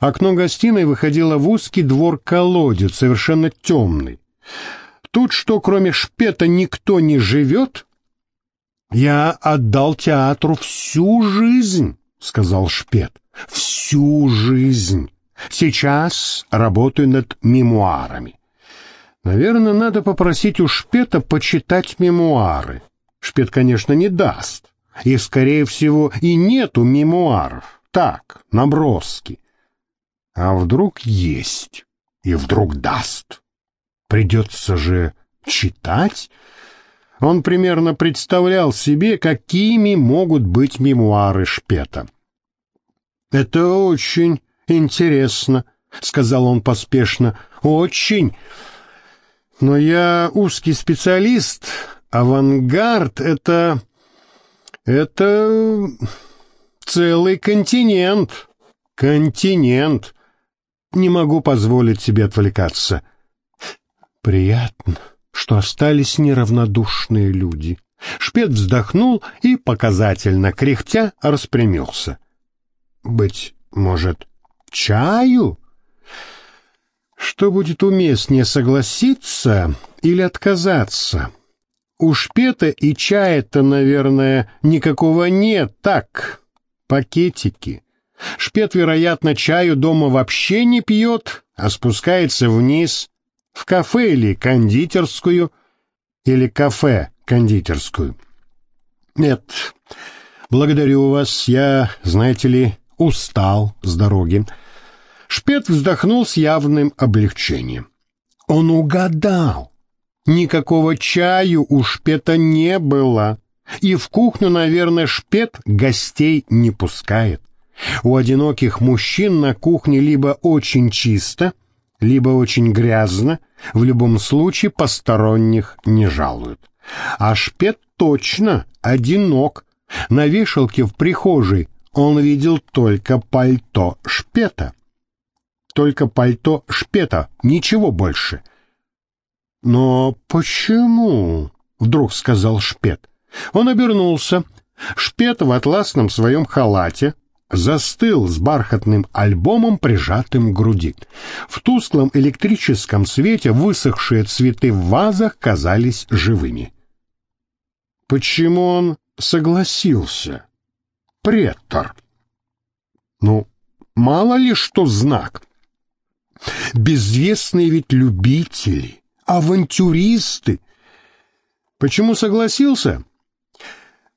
Окно гостиной выходило в узкий двор-колодец, совершенно темный. Тут что, кроме шпета, никто не живет? Я отдал театру всю жизнь, сказал шпет. Всю жизнь. Сейчас работаю над мемуарами. Наверное, надо попросить у Шпета почитать мемуары. Шпет, конечно, не даст. И, скорее всего, и нету мемуаров. Так, наброски. А вдруг есть, и вдруг даст. Придется же читать. Он примерно представлял себе, какими могут быть мемуары Шпета. «Это очень интересно», — сказал он поспешно. «Очень. Но я узкий специалист. Авангард — это... это... целый континент. Континент. Не могу позволить себе отвлекаться. Приятно, что остались неравнодушные люди. Шпет вздохнул и, показательно кряхтя, распрямился. «Быть может, чаю?» Что будет уместнее, согласиться или отказаться? У шпета и чая-то, наверное, никакого нет, так, пакетики. Шпет, вероятно, чаю дома вообще не пьет, а спускается вниз в кафе или кондитерскую, или кафе-кондитерскую. Нет, благодарю вас, я, знаете ли, устал с дороги. Шпет вздохнул с явным облегчением. Он угадал. Никакого чаю у Шпета не было. И в кухню, наверное, Шпет гостей не пускает. У одиноких мужчин на кухне либо очень чисто, либо очень грязно, в любом случае посторонних не жалуют. А Шпет точно одинок. На вешалке в прихожей он видел только пальто Шпета только пальто шпета, ничего больше. «Но почему?» — вдруг сказал шпет. Он обернулся. Шпет в атласном своем халате застыл с бархатным альбомом, прижатым к груди. В тусклом электрическом свете высохшие цветы в вазах казались живыми. Почему он согласился? Претор. Ну, мало ли что знак. Безвестные ведь любители, авантюристы. Почему согласился?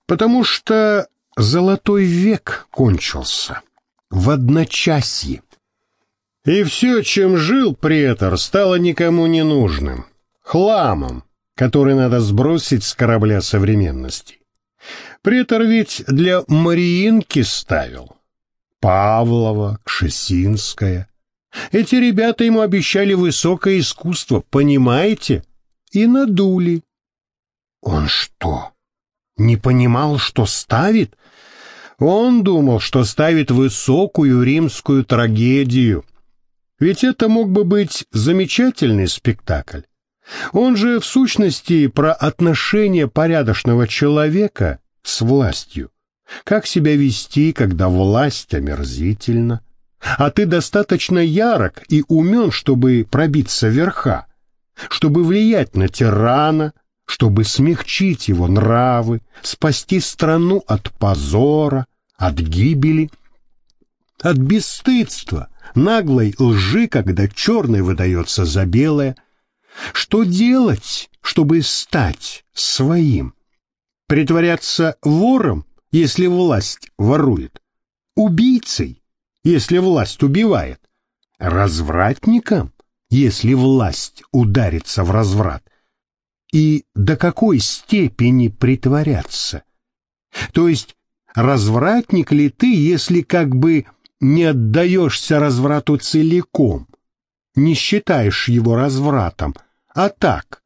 Потому что золотой век кончился в одночасье. И все, чем жил претор, стало никому не нужным. Хламом, который надо сбросить с корабля современности. Претор ведь для Мариинки ставил. Павлова, Кшесинская, эти ребята ему обещали высокое искусство, понимаете? И надули. Он что, не понимал, что ставит? Он думал, что ставит высокую римскую трагедию. Ведь это мог бы быть замечательный спектакль. Он же в сущности про отношения порядочного человека с властью. Как себя вести, когда власть омерзительна? а ты достаточно ярок и умен, чтобы пробиться верха, чтобы влиять на тирана, чтобы смягчить его нравы, спасти страну от позора, от гибели, от бесстыдства, наглой лжи, когда черное выдается за белое. Что делать, чтобы стать своим? Притворяться вором, если власть ворует? Убийцей, если власть убивает, развратником, если власть ударится в разврат, и до какой степени притворяться? То есть, развратник ли ты, если как бы не отдаешься разврату целиком, не считаешь его развратом, а так,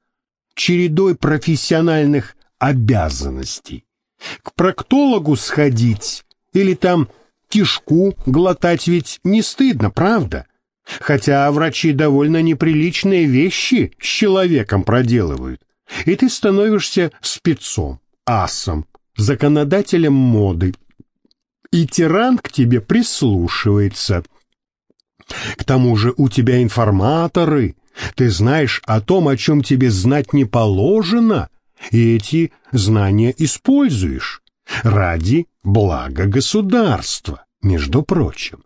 чередой профессиональных обязанностей? К проктологу сходить или там Кишку глотать ведь не стыдно, правда? Хотя врачи довольно неприличные вещи с человеком проделывают. И ты становишься спецом, асом, законодателем моды. И тиран к тебе прислушивается. К тому же у тебя информаторы. Ты знаешь о том, о чем тебе знать не положено, и эти знания используешь ради блага государства, между прочим.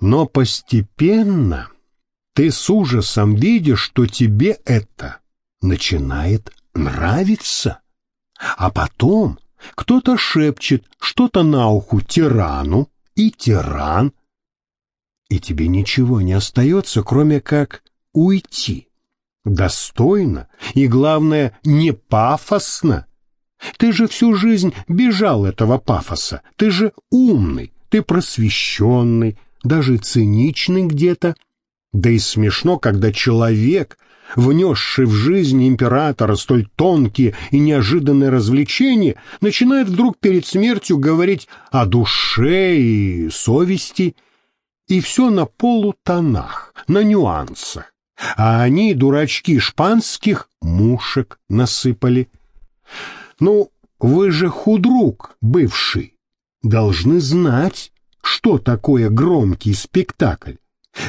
Но постепенно ты с ужасом видишь, что тебе это начинает нравиться. А потом кто-то шепчет что-то на уху тирану, и тиран. И тебе ничего не остается, кроме как уйти. Достойно и, главное, не пафосно. Ты же всю жизнь бежал этого пафоса. Ты же умный, ты просвещенный, даже циничный где-то. Да и смешно, когда человек, внесший в жизнь императора столь тонкие и неожиданные развлечения, начинает вдруг перед смертью говорить о душе и совести, и все на полутонах, на нюансах. А они, дурачки шпанских, мушек насыпали. Ну, вы же худрук бывший, должны знать, что такое громкий спектакль.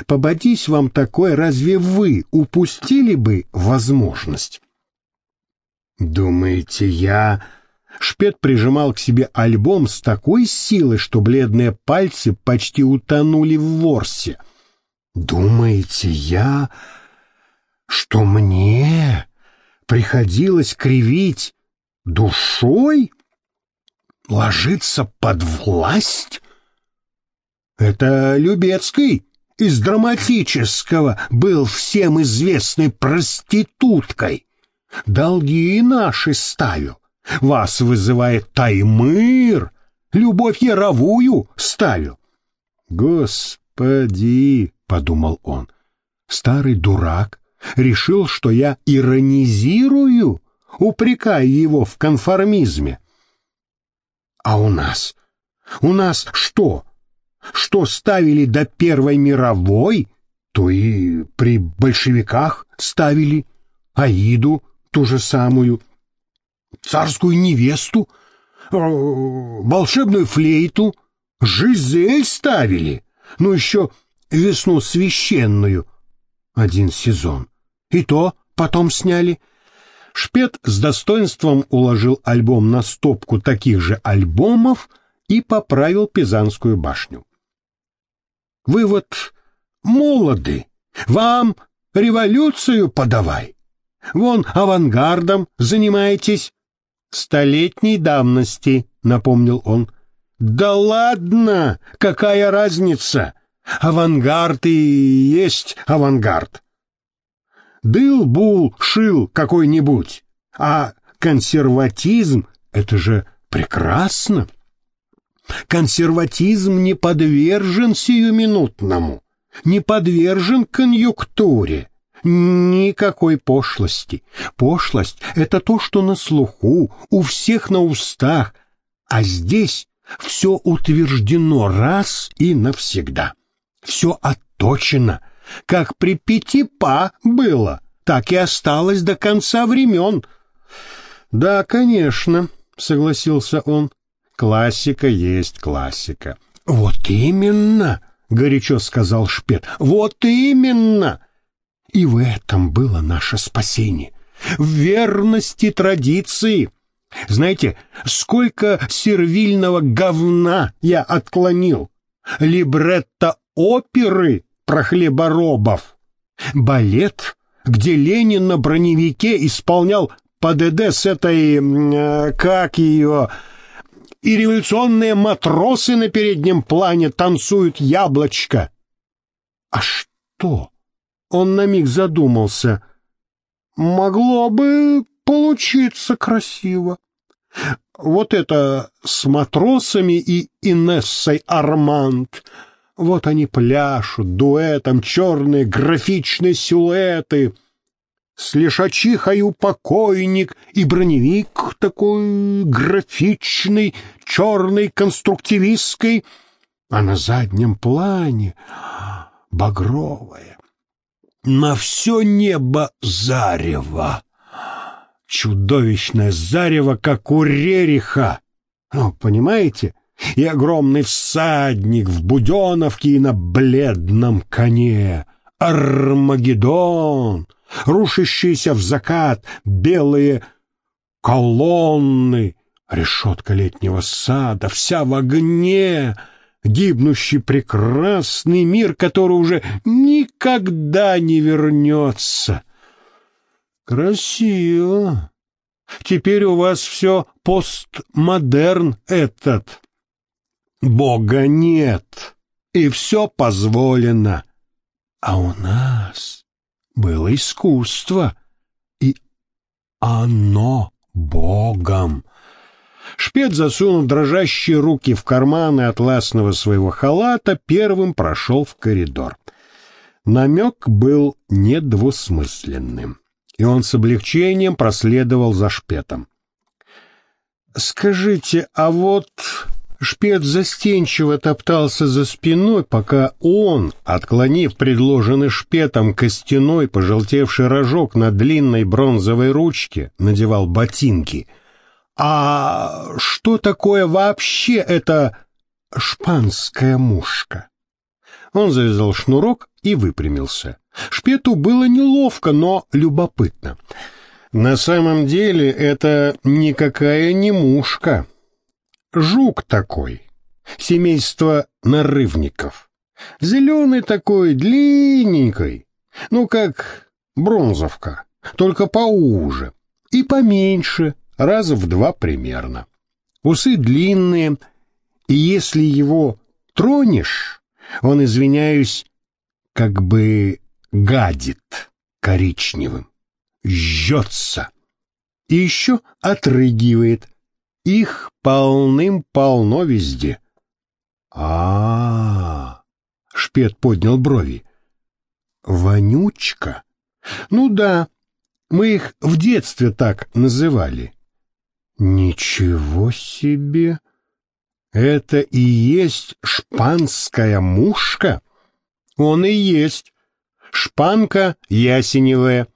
Пободись вам такое, разве вы упустили бы возможность? Думаете, я... Шпет прижимал к себе альбом с такой силой, что бледные пальцы почти утонули в ворсе. Думаете, я... Что мне приходилось кривить душой? Ложиться под власть? Это Любецкий из драматического был всем известной проституткой. Долги наши ставил. Вас вызывает Таймыр. Любовь яровую ставил. Господи, — подумал он, — старый дурак решил, что я иронизирую, упрекая его в конформизме. А у нас? У нас что? Что ставили до Первой мировой, то и при большевиках ставили. Аиду ту же самую, царскую невесту, э, волшебную флейту, Жизель ставили, ну еще весну священную, один сезон. И то потом сняли. Шпет с достоинством уложил альбом на стопку таких же альбомов и поправил Пизанскую башню. Вы вот молоды, вам революцию подавай. Вон авангардом занимаетесь. Столетней давности, напомнил он. Да ладно, какая разница? Авангард и есть авангард. Дыл-бул шил какой-нибудь, а консерватизм — это же прекрасно. Консерватизм не подвержен сиюминутному, не подвержен конъюнктуре, никакой пошлости. Пошлость — это то, что на слуху, у всех на устах, а здесь все утверждено раз и навсегда. Все отточено, как при Пятипа было, так и осталось до конца времен. «Да, конечно», — согласился он, Классика есть классика. Вот именно, горячо сказал Шпет. Вот именно. И в этом было наше спасение. В верности традиции. Знаете, сколько сервильного говна я отклонил. Либретто оперы про хлеборобов. Балет, где Ленин на броневике исполнял ПДД с этой... Э, как ее и революционные матросы на переднем плане танцуют яблочко. А что? Он на миг задумался. Могло бы получиться красиво. Вот это с матросами и Инессой Арманд. Вот они пляшут дуэтом, черные графичные силуэты — с лишачихою покойник и броневик такой графичный, черный, конструктивистский, а на заднем плане багровое. На все небо зарево. Чудовищное зарево, как у Рериха. Ну, понимаете? и огромный всадник в буденовке и на бледном коне. Армагеддон, рушащиеся в закат белые колонны, решетка летнего сада, вся в огне, гибнущий прекрасный мир, который уже никогда не вернется. Красиво. Теперь у вас все постмодерн этот. Бога нет, и все позволено. А у нас было искусство, и оно Богом. Шпет, засунув дрожащие руки в карманы атласного своего халата, первым прошел в коридор. Намек был недвусмысленным, и он с облегчением проследовал за шпетом. «Скажите, а вот Шпет застенчиво топтался за спиной, пока он, отклонив предложенный шпетом костяной пожелтевший рожок на длинной бронзовой ручке, надевал ботинки. «А что такое вообще эта шпанская мушка?» Он завязал шнурок и выпрямился. Шпету было неловко, но любопытно. На самом деле это никакая не мушка жук такой, семейство нарывников. Зеленый такой, длинненький, ну как бронзовка, только поуже и поменьше, раза в два примерно. Усы длинные, и если его тронешь, он, извиняюсь, как бы гадит коричневым, жжется и еще отрыгивает, их полным-полно везде. А, -а, а Шпет поднял брови. Вонючка? Ну да, мы их в детстве так называли. Ничего себе! Это и есть шпанская мушка? Он и есть. Шпанка ясеневая.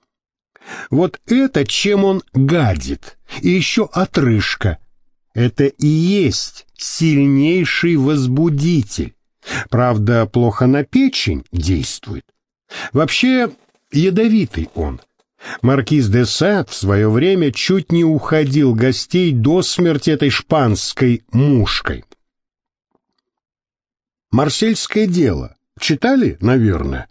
Вот это чем он гадит. И еще отрыжка — это и есть сильнейший возбудитель. Правда, плохо на печень действует. Вообще, ядовитый он. Маркиз де Сад в свое время чуть не уходил гостей до смерти этой шпанской мушкой. «Марсельское дело» читали, наверное?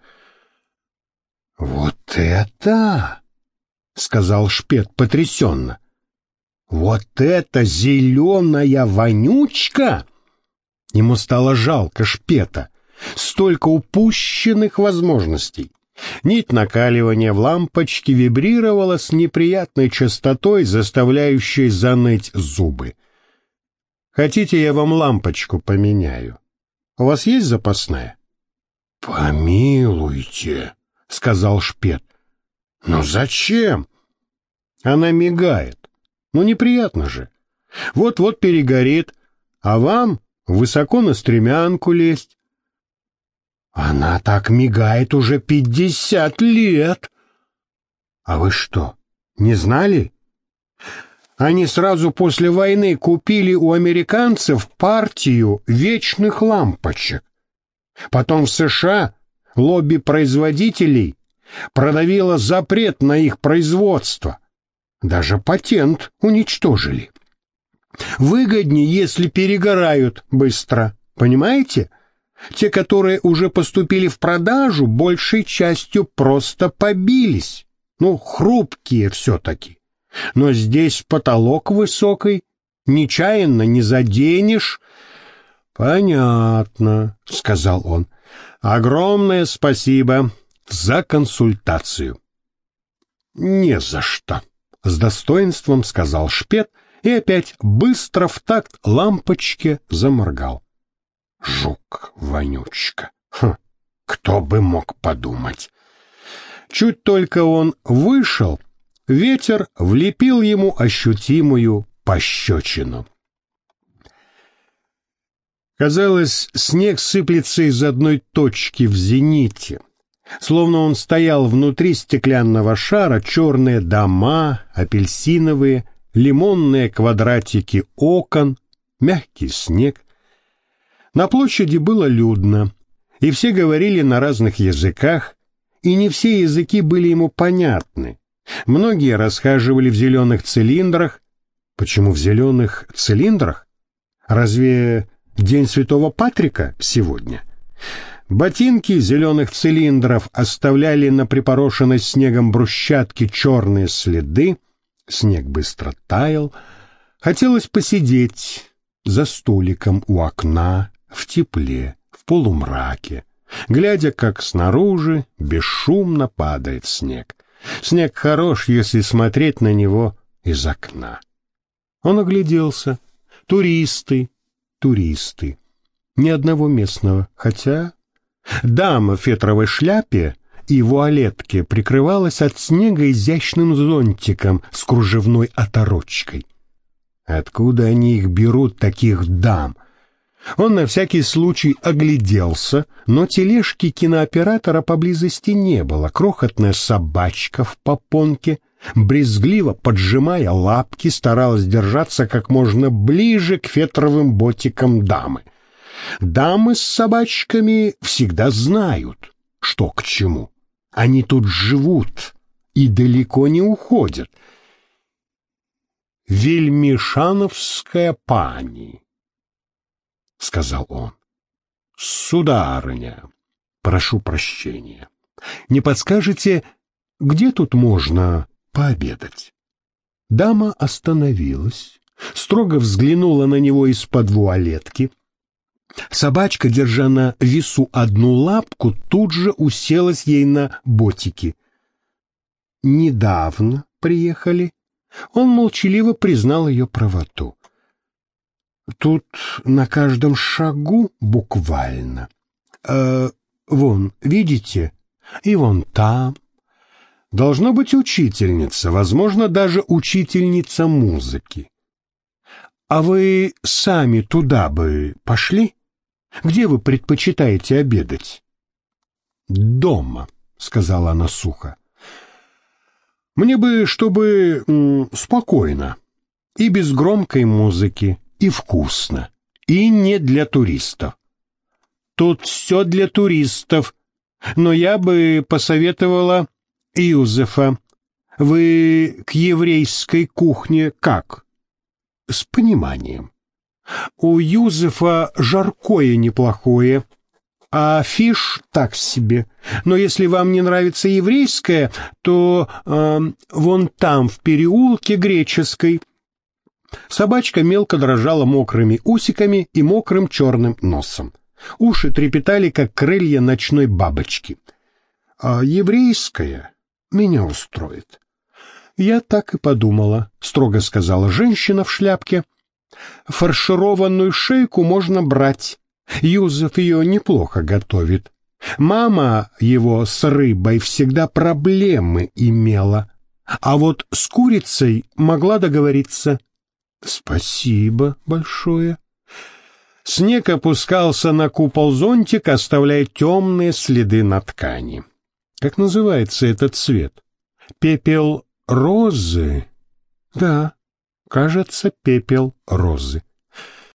«Вот это!» — сказал Шпет потрясенно. Вот это зеленая вонючка! Ему стало жалко шпета. Столько упущенных возможностей. Нить накаливания в лампочке вибрировала с неприятной частотой, заставляющей заныть зубы. «Хотите, я вам лампочку поменяю? У вас есть запасная?» «Помилуйте», — сказал шпет. «Но зачем?» «Она мигает. Ну, неприятно же. Вот-вот перегорит, а вам высоко на стремянку лезть. Она так мигает уже пятьдесят лет. А вы что, не знали? Они сразу после войны купили у американцев партию вечных лампочек. Потом в США лобби производителей продавило запрет на их производство — даже патент уничтожили. Выгоднее, если перегорают быстро, понимаете? Те, которые уже поступили в продажу, большей частью просто побились. Ну, хрупкие все-таки. Но здесь потолок высокий, нечаянно не заденешь. Понятно, сказал он. Огромное спасибо за консультацию. Не за что. — с достоинством сказал шпет и опять быстро в такт лампочке заморгал. Жук-вонючка. Хм, кто бы мог подумать. Чуть только он вышел, ветер влепил ему ощутимую пощечину. Казалось, снег сыплется из одной точки в зените. Словно он стоял внутри стеклянного шара, черные дома, апельсиновые, лимонные квадратики окон, мягкий снег, На площади было людно, и все говорили на разных языках, и не все языки были ему понятны. Многие расхаживали в зеленых цилиндрах. Почему в зеленых цилиндрах? Разве День Святого Патрика сегодня? Ботинки зеленых цилиндров оставляли на припорошенной снегом брусчатке черные следы. Снег быстро таял. Хотелось посидеть за столиком у окна, в тепле, в полумраке, глядя, как снаружи бесшумно падает снег. Снег хорош, если смотреть на него из окна. Он огляделся. Туристы, туристы. Ни одного местного, хотя... Дама в фетровой шляпе и вуалетке прикрывалась от снега изящным зонтиком с кружевной оторочкой. Откуда они их берут, таких дам? Он на всякий случай огляделся, но тележки кинооператора поблизости не было. Крохотная собачка в попонке, брезгливо поджимая лапки, старалась держаться как можно ближе к фетровым ботикам дамы. Дамы с собачками всегда знают, что к чему. Они тут живут и далеко не уходят. Вельмишановская пани, — сказал он. Сударыня, прошу прощения, не подскажете, где тут можно пообедать? Дама остановилась, строго взглянула на него из-под вуалетки, Собачка, держа на весу одну лапку, тут же уселась ей на ботики. Недавно приехали. Он молчаливо признал ее правоту. Тут на каждом шагу буквально. Э, вон, видите? И вон там. Должно быть учительница, возможно, даже учительница музыки. А вы сами туда бы пошли? Где вы предпочитаете обедать? Дома, сказала она сухо. Мне бы, чтобы спокойно, и без громкой музыки, и вкусно, и не для туристов. Тут все для туристов, но я бы посоветовала Юзефа. Вы к еврейской кухне как? С пониманием. У Юзефа жаркое неплохое, а фиш так себе. Но если вам не нравится еврейское, то э, вон там, в переулке греческой. Собачка мелко дрожала мокрыми усиками и мокрым черным носом. Уши трепетали, как крылья ночной бабочки. А еврейское меня устроит. Я так и подумала, строго сказала женщина в шляпке — Фаршированную шейку можно брать. Юзеф ее неплохо готовит. Мама его с рыбой всегда проблемы имела, а вот с курицей могла договориться. Спасибо большое. Снег опускался на купол зонтик, оставляя темные следы на ткани. Как называется этот цвет? Пепел розы? Да, кажется, пепел розы.